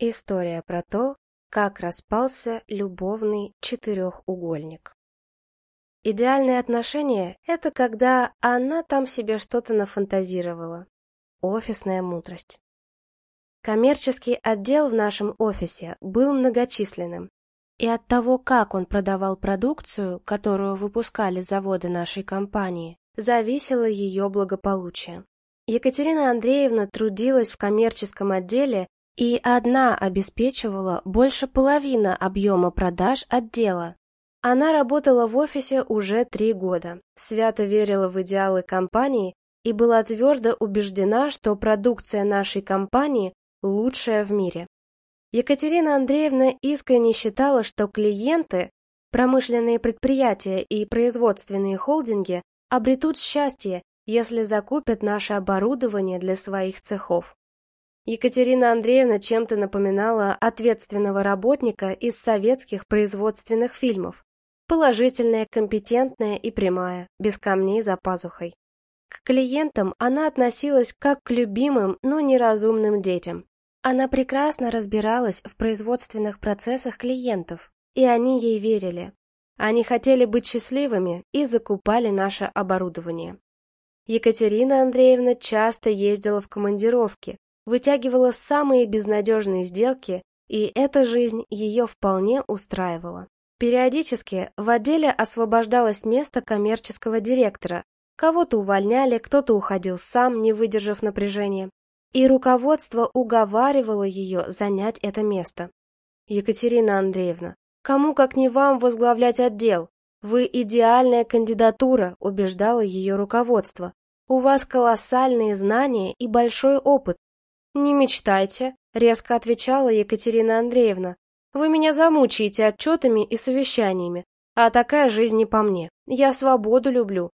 История про то, как распался любовный четырехугольник. Идеальные отношения – это когда она там себе что-то нафантазировала. Офисная мудрость. Коммерческий отдел в нашем офисе был многочисленным, и от того, как он продавал продукцию, которую выпускали заводы нашей компании, зависело ее благополучие. Екатерина Андреевна трудилась в коммерческом отделе и одна обеспечивала больше половины объема продаж отдела. Она работала в офисе уже три года, свято верила в идеалы компании и была твердо убеждена, что продукция нашей компании лучшая в мире. Екатерина Андреевна искренне считала, что клиенты, промышленные предприятия и производственные холдинги обретут счастье, если закупят наше оборудование для своих цехов. Екатерина Андреевна чем-то напоминала ответственного работника из советских производственных фильмов. Положительная, компетентная и прямая, без камней за пазухой. К клиентам она относилась как к любимым, но неразумным детям. Она прекрасно разбиралась в производственных процессах клиентов, и они ей верили. Они хотели быть счастливыми и закупали наше оборудование. Екатерина Андреевна часто ездила в командировки, вытягивала самые безнадежные сделки, и эта жизнь ее вполне устраивала. Периодически в отделе освобождалось место коммерческого директора, кого-то увольняли, кто-то уходил сам, не выдержав напряжения, и руководство уговаривало ее занять это место. Екатерина Андреевна, кому как не вам возглавлять отдел? Вы идеальная кандидатура, убеждало ее руководство. У вас колоссальные знания и большой опыт. Не мечтайте, резко отвечала Екатерина Андреевна. Вы меня замучаете отчетами и совещаниями, а такая жизнь не по мне. Я свободу люблю.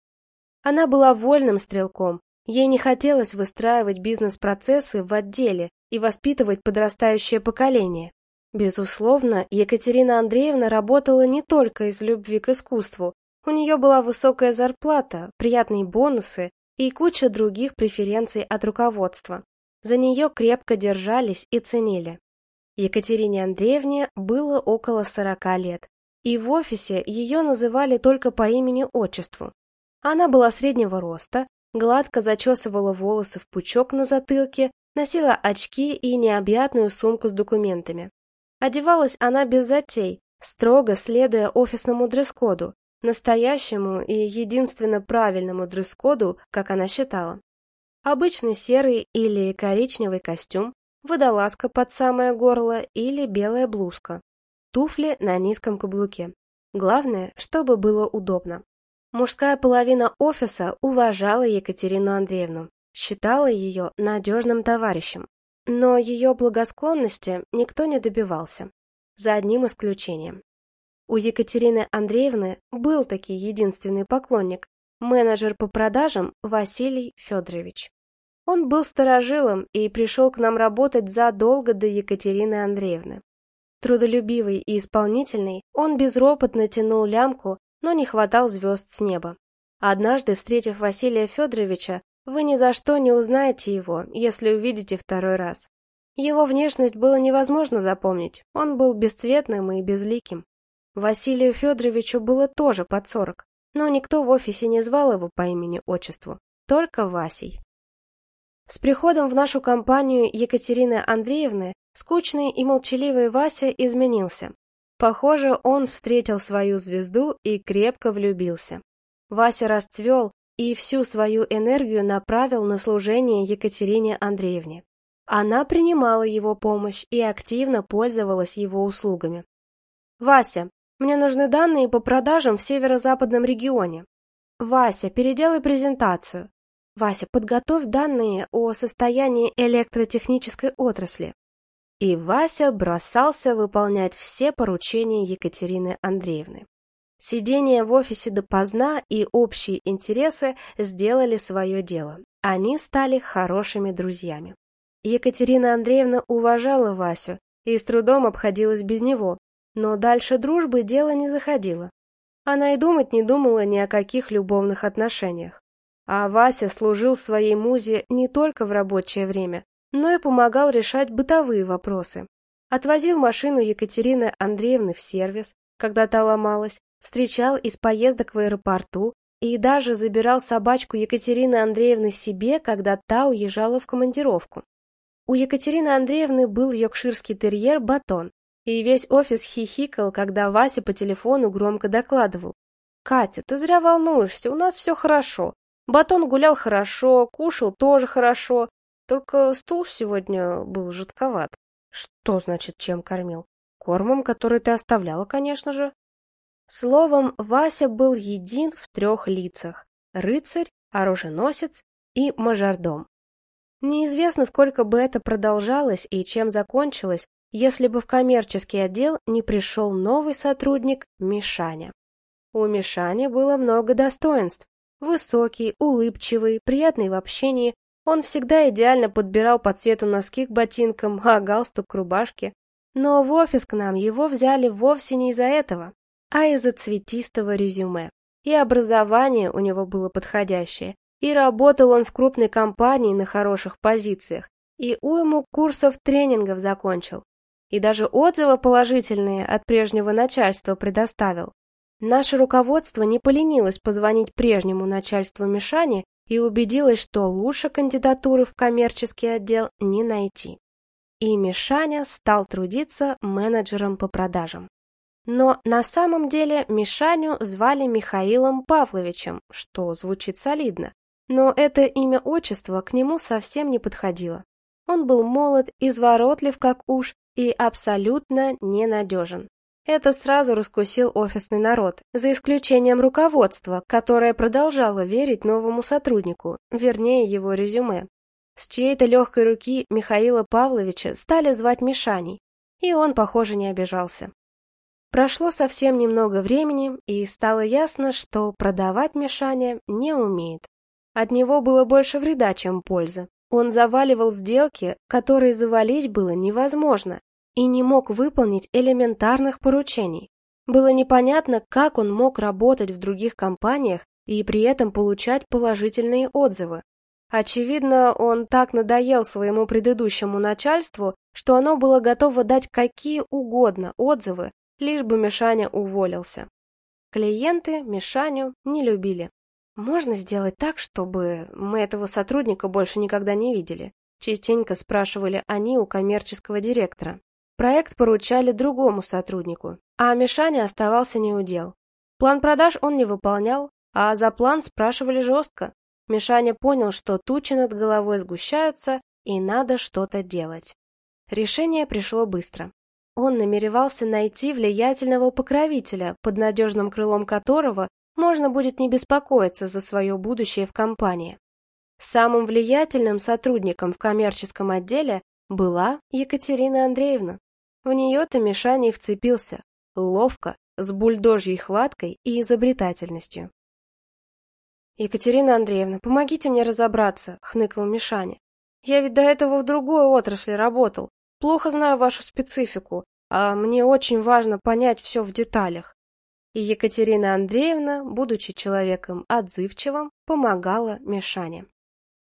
Она была вольным стрелком. Ей не хотелось выстраивать бизнес-процессы в отделе и воспитывать подрастающее поколение. Безусловно, Екатерина Андреевна работала не только из любви к искусству. У нее была высокая зарплата, приятные бонусы и куча других преференций от руководства. За нее крепко держались и ценили. Екатерине Андреевне было около 40 лет, и в офисе ее называли только по имени-отчеству. Она была среднего роста, гладко зачесывала волосы в пучок на затылке, носила очки и необъятную сумку с документами. Одевалась она без затей, строго следуя офисному дресс-коду, настоящему и единственно правильному дресс-коду, как она считала. Обычный серый или коричневый костюм, водолазка под самое горло или белая блузка, туфли на низком каблуке. Главное, чтобы было удобно. Мужская половина офиса уважала Екатерину Андреевну, считала ее надежным товарищем. Но ее благосклонности никто не добивался, за одним исключением. У Екатерины Андреевны был таки единственный поклонник, менеджер по продажам Василий Федорович. Он был старожилом и пришел к нам работать задолго до Екатерины Андреевны. Трудолюбивый и исполнительный, он безропотно тянул лямку, но не хватал звезд с неба. Однажды, встретив Василия Федоровича, вы ни за что не узнаете его, если увидите второй раз. Его внешность было невозможно запомнить, он был бесцветным и безликим. Василию Федоровичу было тоже под сорок, но никто в офисе не звал его по имени-отчеству, только Васей. С приходом в нашу компанию Екатерины Андреевны скучный и молчаливый Вася изменился. Похоже, он встретил свою звезду и крепко влюбился. Вася расцвел и всю свою энергию направил на служение Екатерине Андреевне. Она принимала его помощь и активно пользовалась его услугами. «Вася, мне нужны данные по продажам в северо-западном регионе. Вася, переделай презентацию. Вася, подготовь данные о состоянии электротехнической отрасли. И Вася бросался выполнять все поручения Екатерины Андреевны. Сидение в офисе допоздна и общие интересы сделали свое дело. Они стали хорошими друзьями. Екатерина Андреевна уважала Васю и с трудом обходилась без него, но дальше дружбы дело не заходило. Она и думать не думала ни о каких любовных отношениях. А Вася служил своей музе не только в рабочее время, но и помогал решать бытовые вопросы. отвозил машину Екатерины Андреевны в сервис, когда та ломалась, встречал из поездок в аэропорту и даже забирал собачку Екатерины Андреевны себе, когда та уезжала в командировку. У Екатерины Андреевны был йоркширский терьер Батон, и весь офис хихикал, когда Вася по телефону громко докладывал. «Катя, ты зря волнуешься, у нас все хорошо. Батон гулял хорошо, кушал тоже хорошо, только стул сегодня был жидковат». «Что значит, чем кормил?» «Кормом, который ты оставляла, конечно же». Словом, Вася был един в трех лицах – рыцарь, оруженосец и мажордом. Неизвестно, сколько бы это продолжалось и чем закончилось, если бы в коммерческий отдел не пришел новый сотрудник Мишаня. У Мишани было много достоинств. Высокий, улыбчивый, приятный в общении, он всегда идеально подбирал по цвету носки к ботинкам, а галстук к рубашке. Но в офис к нам его взяли вовсе не из-за этого а из-за цветистого резюме. И образование у него было подходящее, и работал он в крупной компании на хороших позициях, и уйму курсов тренингов закончил, и даже отзывы положительные от прежнего начальства предоставил. Наше руководство не поленилось позвонить прежнему начальству Мишане и убедилось, что лучше кандидатуры в коммерческий отдел не найти. И Мишаня стал трудиться менеджером по продажам. Но на самом деле Мишаню звали Михаилом Павловичем, что звучит солидно. Но это имя-отчество к нему совсем не подходило. Он был молод, изворотлив как уж и абсолютно ненадежен. Это сразу раскусил офисный народ, за исключением руководства, которое продолжало верить новому сотруднику, вернее его резюме. С чьей-то легкой руки Михаила Павловича стали звать Мишаней, и он, похоже, не обижался. Прошло совсем немного времени, и стало ясно, что продавать Мишаня не умеет. От него было больше вреда, чем пользы. Он заваливал сделки, которые завалить было невозможно, и не мог выполнить элементарных поручений. Было непонятно, как он мог работать в других компаниях и при этом получать положительные отзывы. Очевидно, он так надоел своему предыдущему начальству, что оно было готово дать какие угодно отзывы, лишь бы Мишаня уволился. Клиенты Мишаню не любили. «Можно сделать так, чтобы мы этого сотрудника больше никогда не видели?» Частенько спрашивали они у коммерческого директора. Проект поручали другому сотруднику, а Мишаня оставался неудел. План продаж он не выполнял, а за план спрашивали жестко. Мишаня понял, что тучи над головой сгущаются и надо что-то делать. Решение пришло быстро. Он намеревался найти влиятельного покровителя, под надежным крылом которого можно будет не беспокоиться за свое будущее в компании. Самым влиятельным сотрудником в коммерческом отделе была Екатерина Андреевна. В нее-то Мишаний вцепился, ловко, с бульдожьей хваткой и изобретательностью. «Екатерина Андреевна, помогите мне разобраться», — хныкал Мишаня. «Я ведь до этого в другой отрасли работал, Плохо знаю вашу специфику, а мне очень важно понять все в деталях. И Екатерина Андреевна, будучи человеком отзывчивым, помогала Мишане.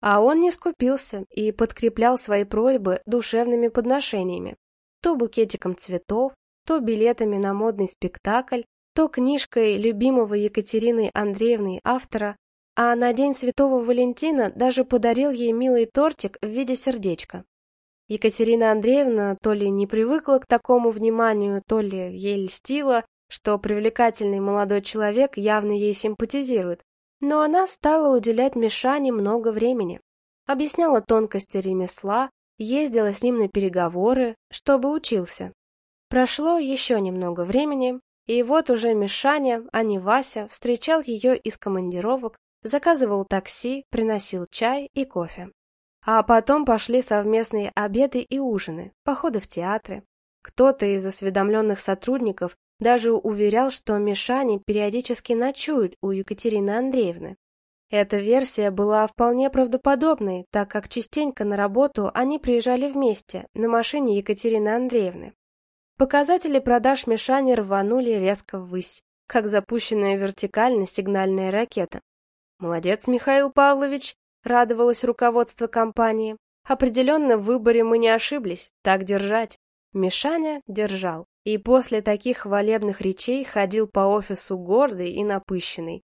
А он не скупился и подкреплял свои просьбы душевными подношениями. То букетиком цветов, то билетами на модный спектакль, то книжкой любимого Екатерины Андреевны автора, а на День Святого Валентина даже подарил ей милый тортик в виде сердечка. Екатерина Андреевна то ли не привыкла к такому вниманию, то ли ей льстила, что привлекательный молодой человек явно ей симпатизирует, но она стала уделять Мишане много времени. Объясняла тонкости ремесла, ездила с ним на переговоры, чтобы учился. Прошло еще немного времени, и вот уже Мишаня, а не Вася, встречал ее из командировок, заказывал такси, приносил чай и кофе. А потом пошли совместные обеды и ужины, походы в театры. Кто-то из осведомленных сотрудников даже уверял, что Мишани периодически ночуют у Екатерины Андреевны. Эта версия была вполне правдоподобной, так как частенько на работу они приезжали вместе, на машине Екатерины Андреевны. Показатели продаж Мишани рванули резко ввысь, как запущенная вертикально сигнальная ракета. «Молодец, Михаил Павлович, радовалось руководство компании. Определенно в выборе мы не ошиблись, так держать. Мишаня держал, и после таких хвалебных речей ходил по офису гордый и напыщенный.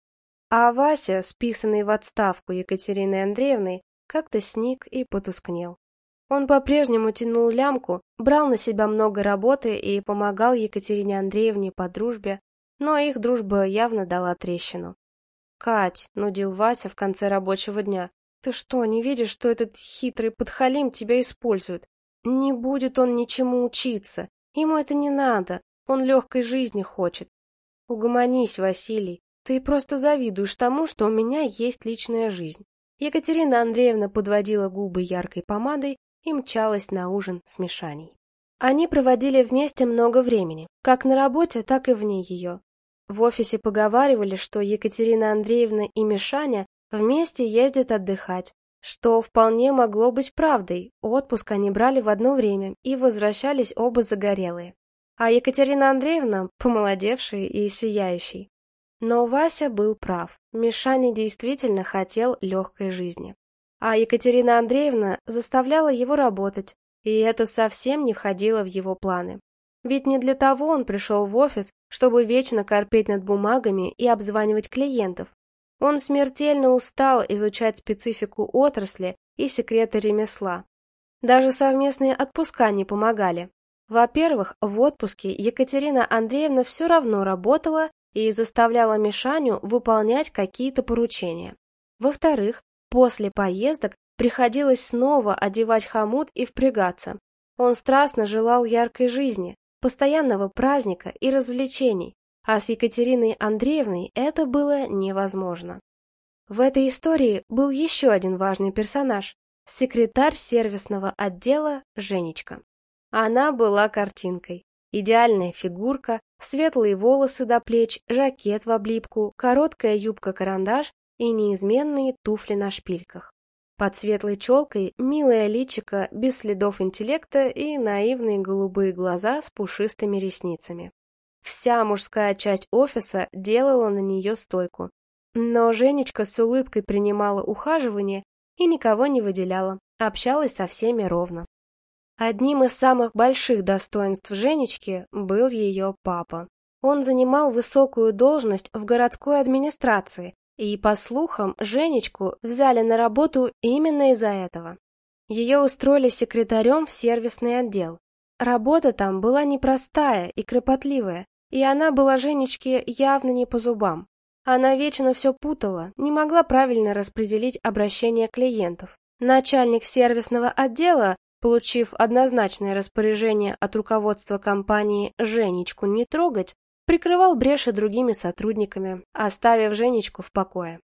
А Вася, списанный в отставку Екатериной Андреевной, как-то сник и потускнел. Он по-прежнему тянул лямку, брал на себя много работы и помогал Екатерине Андреевне по дружбе, но их дружба явно дала трещину. «Кать», — нудил Вася в конце рабочего дня, — «ты что, не видишь, что этот хитрый подхалим тебя использует? Не будет он ничему учиться, ему это не надо, он легкой жизни хочет. Угомонись, Василий, ты просто завидуешь тому, что у меня есть личная жизнь». Екатерина Андреевна подводила губы яркой помадой и мчалась на ужин с Мишаней. Они проводили вместе много времени, как на работе, так и вне ее. В офисе поговаривали, что Екатерина Андреевна и Мишаня вместе ездят отдыхать, что вполне могло быть правдой, отпуск они брали в одно время и возвращались оба загорелые. А Екатерина Андреевна – помолодевшая и сияющий. Но Вася был прав, Мишаня действительно хотел легкой жизни. А Екатерина Андреевна заставляла его работать, и это совсем не входило в его планы. Ведь не для того он пришел в офис, чтобы вечно корпеть над бумагами и обзванивать клиентов. Он смертельно устал изучать специфику отрасли и секреты ремесла. Даже совместные отпуска не помогали. Во-первых, в отпуске Екатерина Андреевна все равно работала и заставляла Мишаню выполнять какие-то поручения. Во-вторых, После поездок приходилось снова одевать хомут и впрягаться. Он страстно желал яркой жизни, постоянного праздника и развлечений, а с Екатериной Андреевной это было невозможно. В этой истории был еще один важный персонаж – секретарь сервисного отдела Женечка. Она была картинкой. Идеальная фигурка, светлые волосы до плеч, жакет в облипку, короткая юбка-карандаш и неизменные туфли на шпильках. Под светлой челкой милая личико без следов интеллекта и наивные голубые глаза с пушистыми ресницами. Вся мужская часть офиса делала на нее стойку. Но Женечка с улыбкой принимала ухаживание и никого не выделяла, общалась со всеми ровно. Одним из самых больших достоинств Женечки был ее папа. Он занимал высокую должность в городской администрации и, по слухам, Женечку взяли на работу именно из-за этого. Ее устроили секретарем в сервисный отдел. Работа там была непростая и кропотливая, и она была Женечке явно не по зубам. Она вечно все путала, не могла правильно распределить обращение клиентов. Начальник сервисного отдела, получив однозначное распоряжение от руководства компании «Женечку не трогать», прикрывал бреши другими сотрудниками, оставив Женечку в покое.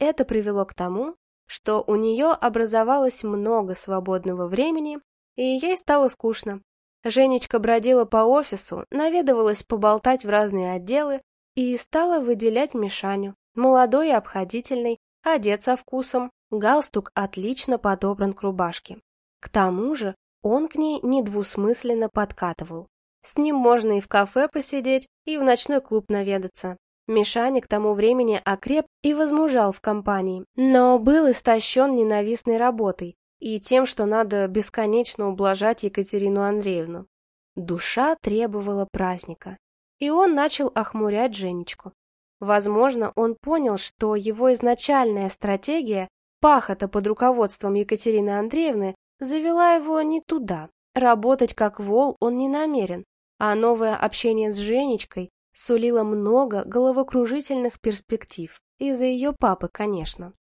Это привело к тому, что у нее образовалось много свободного времени, и ей стало скучно. Женечка бродила по офису, наведывалась поболтать в разные отделы и стала выделять Мишаню. Молодой и обходительный, одет со вкусом, галстук отлично подобран к рубашке. К тому же он к ней недвусмысленно подкатывал. С ним можно и в кафе посидеть, и в ночной клуб наведаться. Мишаня к тому времени окреп и возмужал в компании, но был истощен ненавистной работой и тем, что надо бесконечно ублажать Екатерину Андреевну. Душа требовала праздника, и он начал охмурять Женечку. Возможно, он понял, что его изначальная стратегия, пахота под руководством Екатерины Андреевны, завела его не туда. Работать как вол он не намерен, а новое общение с Женечкой сулило много головокружительных перспектив, из-за ее папы, конечно.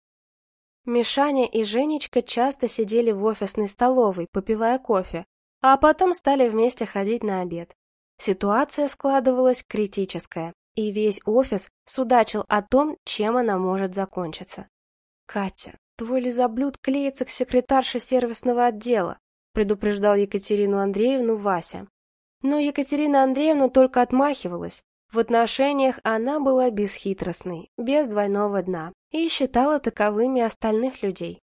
Мишаня и Женечка часто сидели в офисной столовой, попивая кофе, а потом стали вместе ходить на обед. Ситуация складывалась критическая, и весь офис судачил о том, чем она может закончиться. «Катя, твой лизоблюд клеится к секретарше сервисного отдела», предупреждал Екатерину Андреевну Вася. Но Екатерина Андреевна только отмахивалась. В отношениях она была бесхитростной, без двойного дна, и считала таковыми остальных людей.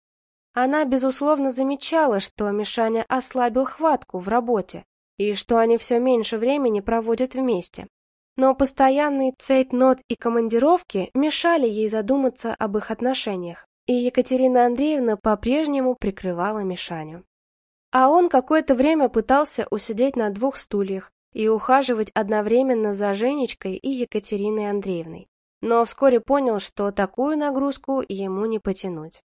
Она, безусловно, замечала, что Мишаня ослабил хватку в работе, и что они все меньше времени проводят вместе. Но постоянный цейтнот и командировки мешали ей задуматься об их отношениях, и Екатерина Андреевна по-прежнему прикрывала Мишаню. А он какое-то время пытался усидеть на двух стульях и ухаживать одновременно за Женечкой и Екатериной Андреевной. Но вскоре понял, что такую нагрузку ему не потянуть.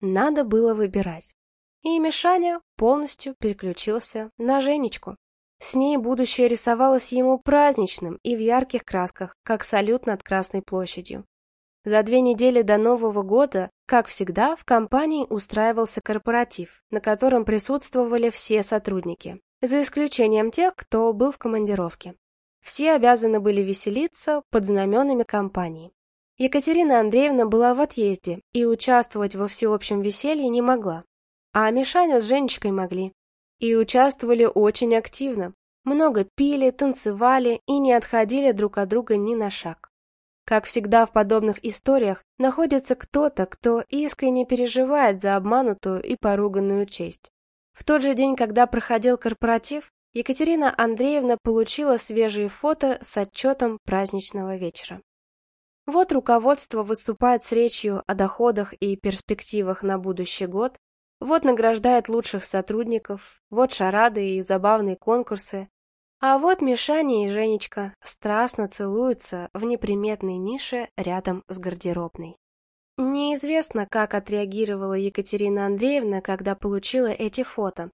Надо было выбирать. И Мишаня полностью переключился на Женечку. С ней будущее рисовалось ему праздничным и в ярких красках, как салют над Красной площадью. За две недели до Нового года, как всегда, в компании устраивался корпоратив, на котором присутствовали все сотрудники, за исключением тех, кто был в командировке. Все обязаны были веселиться под знаменами компании. Екатерина Андреевна была в отъезде и участвовать во всеобщем веселье не могла. А Мишаня с Женечкой могли. И участвовали очень активно. Много пили, танцевали и не отходили друг от друга ни на шаг. Как всегда в подобных историях, находится кто-то, кто искренне переживает за обманутую и поруганную честь. В тот же день, когда проходил корпоратив, Екатерина Андреевна получила свежие фото с отчетом праздничного вечера. Вот руководство выступает с речью о доходах и перспективах на будущий год, вот награждает лучших сотрудников, вот шарады и забавные конкурсы, а вот Мишаня и Женечка страстно целуются в неприметной нише рядом с гардеробной. Неизвестно, как отреагировала Екатерина Андреевна, когда получила эти фото.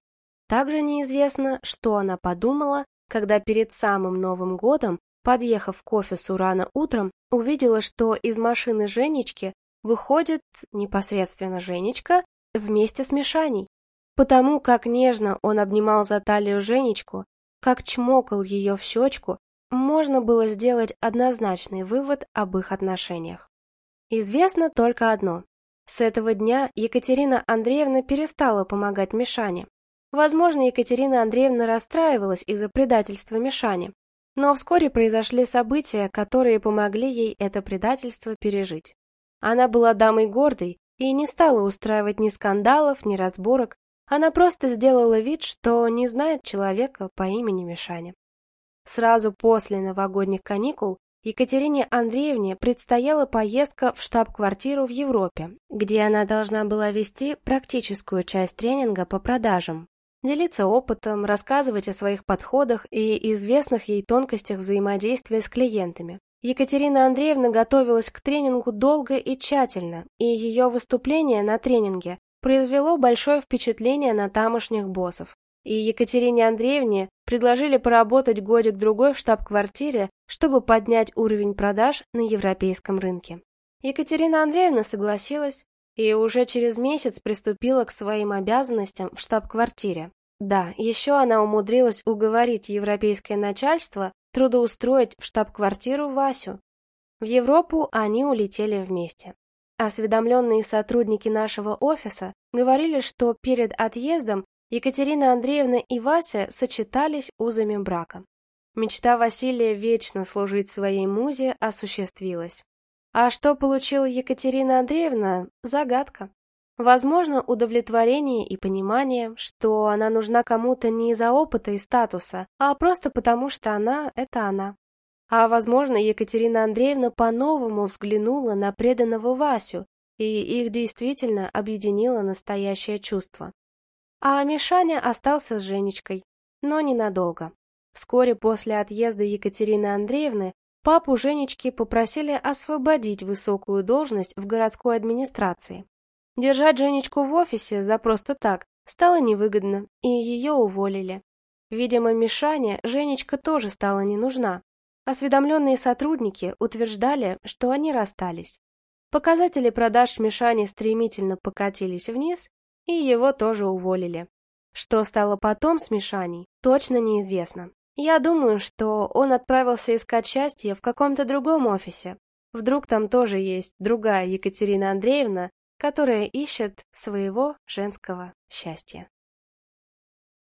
Также неизвестно, что она подумала, когда перед самым Новым годом, подъехав к офису рано утром, увидела, что из машины Женечки выходит непосредственно Женечка вместе с Мишаней. Потому как нежно он обнимал за талию Женечку, как чмокал ее в щечку, можно было сделать однозначный вывод об их отношениях. Известно только одно. С этого дня Екатерина Андреевна перестала помогать Мишане. Возможно, Екатерина Андреевна расстраивалась из-за предательства Мишани, но вскоре произошли события, которые помогли ей это предательство пережить. Она была дамой гордой и не стала устраивать ни скандалов, ни разборок, она просто сделала вид, что не знает человека по имени Мишаня. Сразу после новогодних каникул Екатерине Андреевне предстояла поездка в штаб-квартиру в Европе, где она должна была вести практическую часть тренинга по продажам, делиться опытом, рассказывать о своих подходах и известных ей тонкостях взаимодействия с клиентами. Екатерина Андреевна готовилась к тренингу долго и тщательно, и ее выступление на тренинге произвело большое впечатление на тамошних боссов. И Екатерине Андреевне предложили поработать годик-другой в штаб-квартире, чтобы поднять уровень продаж на европейском рынке. Екатерина Андреевна согласилась и уже через месяц приступила к своим обязанностям в штаб-квартире. Да, еще она умудрилась уговорить европейское начальство трудоустроить в штаб-квартиру Васю. В Европу они улетели вместе. Осведомленные сотрудники нашего офиса говорили, что перед отъездом Екатерина Андреевна и Вася сочетались узами брака. Мечта Василия вечно служить своей музе осуществилась. А что получила Екатерина Андреевна – загадка. Возможно, удовлетворение и понимание, что она нужна кому-то не из-за опыта и статуса, а просто потому, что она – это она. А, возможно, Екатерина Андреевна по-новому взглянула на преданного Васю, и их действительно объединило настоящее чувство. А Мишаня остался с Женечкой, но ненадолго. Вскоре после отъезда Екатерины Андреевны папу Женечки попросили освободить высокую должность в городской администрации. Держать Женечку в офисе за просто так стало невыгодно, и ее уволили. Видимо, Мишане Женечка тоже стала не нужна, Осведомленные сотрудники утверждали, что они расстались. Показатели продаж Мишани стремительно покатились вниз, и его тоже уволили. Что стало потом с Мишаней, точно неизвестно. Я думаю, что он отправился искать счастье в каком-то другом офисе. Вдруг там тоже есть другая Екатерина Андреевна, которая ищет своего женского счастья.